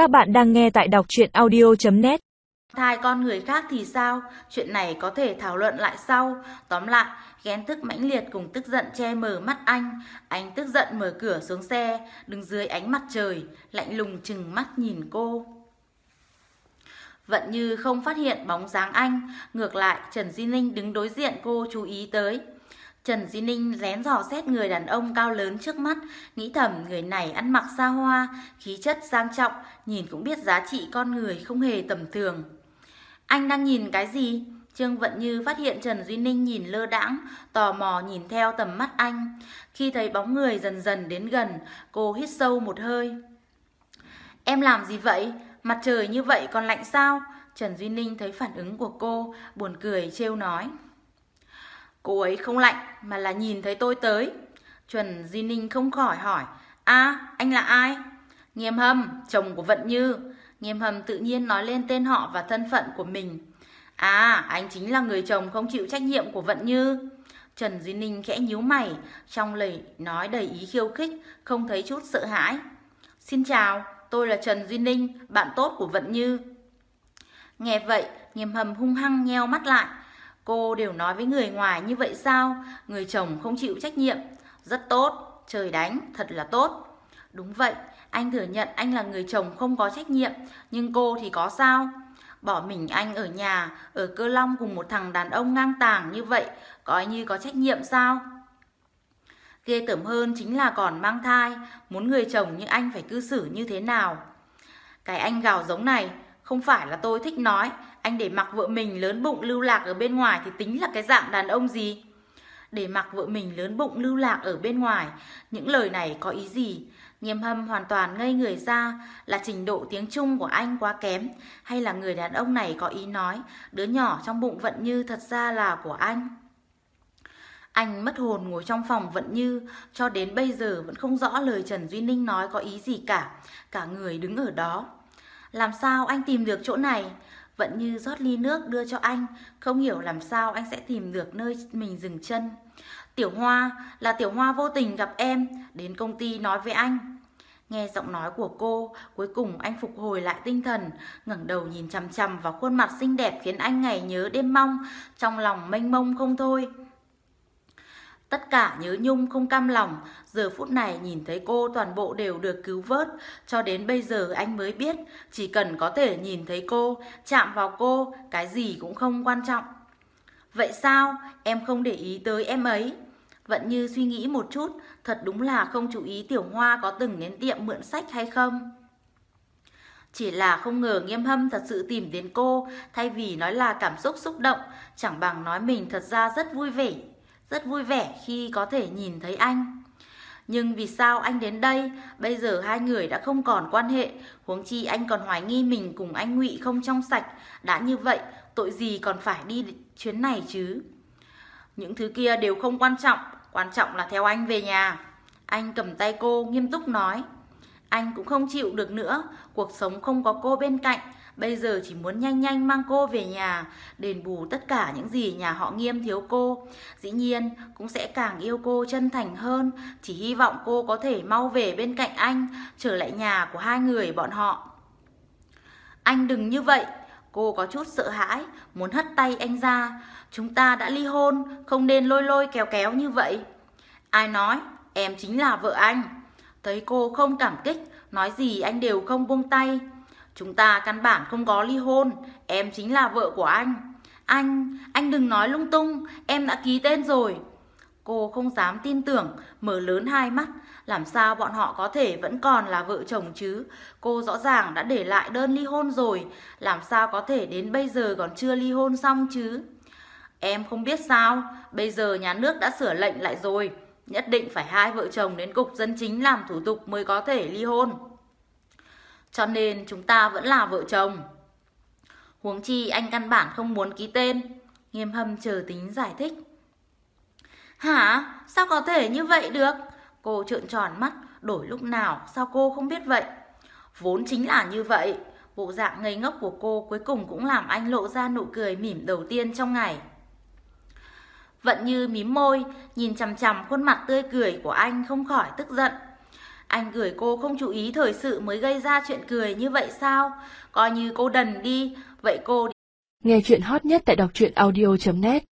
Các bạn đang nghe tại đọc chuyện audio.net Thai con người khác thì sao? Chuyện này có thể thảo luận lại sau. Tóm lại, ghen tức mãnh liệt cùng tức giận che mờ mắt anh. Anh tức giận mở cửa xuống xe, đứng dưới ánh mặt trời, lạnh lùng chừng mắt nhìn cô. vẫn như không phát hiện bóng dáng anh, ngược lại Trần Di Ninh đứng đối diện cô chú ý tới. Trần Di Ninh lén dò xét người đàn ông cao lớn trước mắt, nghĩ thầm người này ăn mặc xa hoa, khí chất sang trọng, nhìn cũng biết giá trị con người không hề tầm thường. Anh đang nhìn cái gì? Trương Vận Như phát hiện Trần Duy Ninh nhìn lơ đãng, tò mò nhìn theo tầm mắt anh. Khi thấy bóng người dần dần đến gần, cô hít sâu một hơi. Em làm gì vậy? Mặt trời như vậy còn lạnh sao? Trần Duy Ninh thấy phản ứng của cô, buồn cười trêu nói. Cô ấy không lạnh mà là nhìn thấy tôi tới. Trần Duy Ninh không khỏi hỏi. a anh là ai? Nghiêm Hâm, chồng của Vận Như. Nghiêm Hâm tự nhiên nói lên tên họ và thân phận của mình. À, anh chính là người chồng không chịu trách nhiệm của Vận Như. Trần Duy Ninh khẽ nhíu mày, trong lời nói đầy ý khiêu khích, không thấy chút sợ hãi. Xin chào, tôi là Trần Duy Ninh, bạn tốt của Vận Như. Nghe vậy, Nghiêm Hâm hung hăng nheo mắt lại. Cô đều nói với người ngoài như vậy sao? Người chồng không chịu trách nhiệm. Rất tốt, trời đánh, thật là tốt. Đúng vậy, anh thừa nhận anh là người chồng không có trách nhiệm, nhưng cô thì có sao? Bỏ mình anh ở nhà, ở cơ long cùng một thằng đàn ông ngang tàng như vậy, coi như có trách nhiệm sao? Ghê tởm hơn chính là còn mang thai, muốn người chồng như anh phải cư xử như thế nào? Cái anh gào giống này, không phải là tôi thích nói, anh để mặc vợ mình lớn bụng lưu lạc ở bên ngoài thì tính là cái dạng đàn ông gì? Để mặc vợ mình lớn bụng lưu lạc ở bên ngoài, những lời này có ý gì? Nghiêm hâm hoàn toàn ngây người ra là trình độ tiếng Trung của anh quá kém hay là người đàn ông này có ý nói đứa nhỏ trong bụng Vận Như thật ra là của anh. Anh mất hồn ngồi trong phòng Vận Như cho đến bây giờ vẫn không rõ lời Trần Duy Ninh nói có ý gì cả, cả người đứng ở đó. Làm sao anh tìm được chỗ này? Vẫn như rót ly nước đưa cho anh, không hiểu làm sao anh sẽ tìm được nơi mình dừng chân. Tiểu Hoa là Tiểu Hoa vô tình gặp em, đến công ty nói với anh. Nghe giọng nói của cô, cuối cùng anh phục hồi lại tinh thần, ngẩng đầu nhìn chằm chằm vào khuôn mặt xinh đẹp khiến anh ngày nhớ đêm mong, trong lòng mênh mông không thôi. Tất cả nhớ nhung không cam lòng, giờ phút này nhìn thấy cô toàn bộ đều được cứu vớt, cho đến bây giờ anh mới biết, chỉ cần có thể nhìn thấy cô, chạm vào cô, cái gì cũng không quan trọng. Vậy sao, em không để ý tới em ấy? Vẫn như suy nghĩ một chút, thật đúng là không chú ý Tiểu Hoa có từng đến tiệm mượn sách hay không. Chỉ là không ngờ nghiêm hâm thật sự tìm đến cô, thay vì nói là cảm xúc xúc động, chẳng bằng nói mình thật ra rất vui vẻ rất vui vẻ khi có thể nhìn thấy anh. Nhưng vì sao anh đến đây, bây giờ hai người đã không còn quan hệ, huống chi anh còn hoài nghi mình cùng anh Ngụy không trong sạch, đã như vậy, tội gì còn phải đi chuyến này chứ? Những thứ kia đều không quan trọng, quan trọng là theo anh về nhà. Anh cầm tay cô nghiêm túc nói. Anh cũng không chịu được nữa, cuộc sống không có cô bên cạnh, Bây giờ chỉ muốn nhanh nhanh mang cô về nhà, đền bù tất cả những gì nhà họ nghiêm thiếu cô. Dĩ nhiên, cũng sẽ càng yêu cô chân thành hơn, chỉ hy vọng cô có thể mau về bên cạnh anh, trở lại nhà của hai người bọn họ. Anh đừng như vậy, cô có chút sợ hãi, muốn hất tay anh ra. Chúng ta đã ly hôn, không nên lôi lôi kéo kéo như vậy. Ai nói, em chính là vợ anh. Thấy cô không cảm kích, nói gì anh đều không buông tay. Chúng ta căn bản không có ly hôn, em chính là vợ của anh. Anh, anh đừng nói lung tung, em đã ký tên rồi. Cô không dám tin tưởng, mở lớn hai mắt, làm sao bọn họ có thể vẫn còn là vợ chồng chứ? Cô rõ ràng đã để lại đơn ly hôn rồi, làm sao có thể đến bây giờ còn chưa ly hôn xong chứ? Em không biết sao, bây giờ nhà nước đã sửa lệnh lại rồi, nhất định phải hai vợ chồng đến cục dân chính làm thủ tục mới có thể ly hôn. Cho nên chúng ta vẫn là vợ chồng. Huống chi anh căn bản không muốn ký tên. Nghiêm hâm chờ tính giải thích. Hả? Sao có thể như vậy được? Cô trợn tròn mắt, đổi lúc nào, sao cô không biết vậy? Vốn chính là như vậy. Bộ dạng ngây ngốc của cô cuối cùng cũng làm anh lộ ra nụ cười mỉm đầu tiên trong ngày. Vận như mím môi, nhìn chằm chằm khuôn mặt tươi cười của anh không khỏi tức giận. Anh gửi cô không chú ý thời sự mới gây ra chuyện cười như vậy sao? Coi như cô đần đi, vậy cô Nghe chuyện hot nhất tại đọc truyện audio.net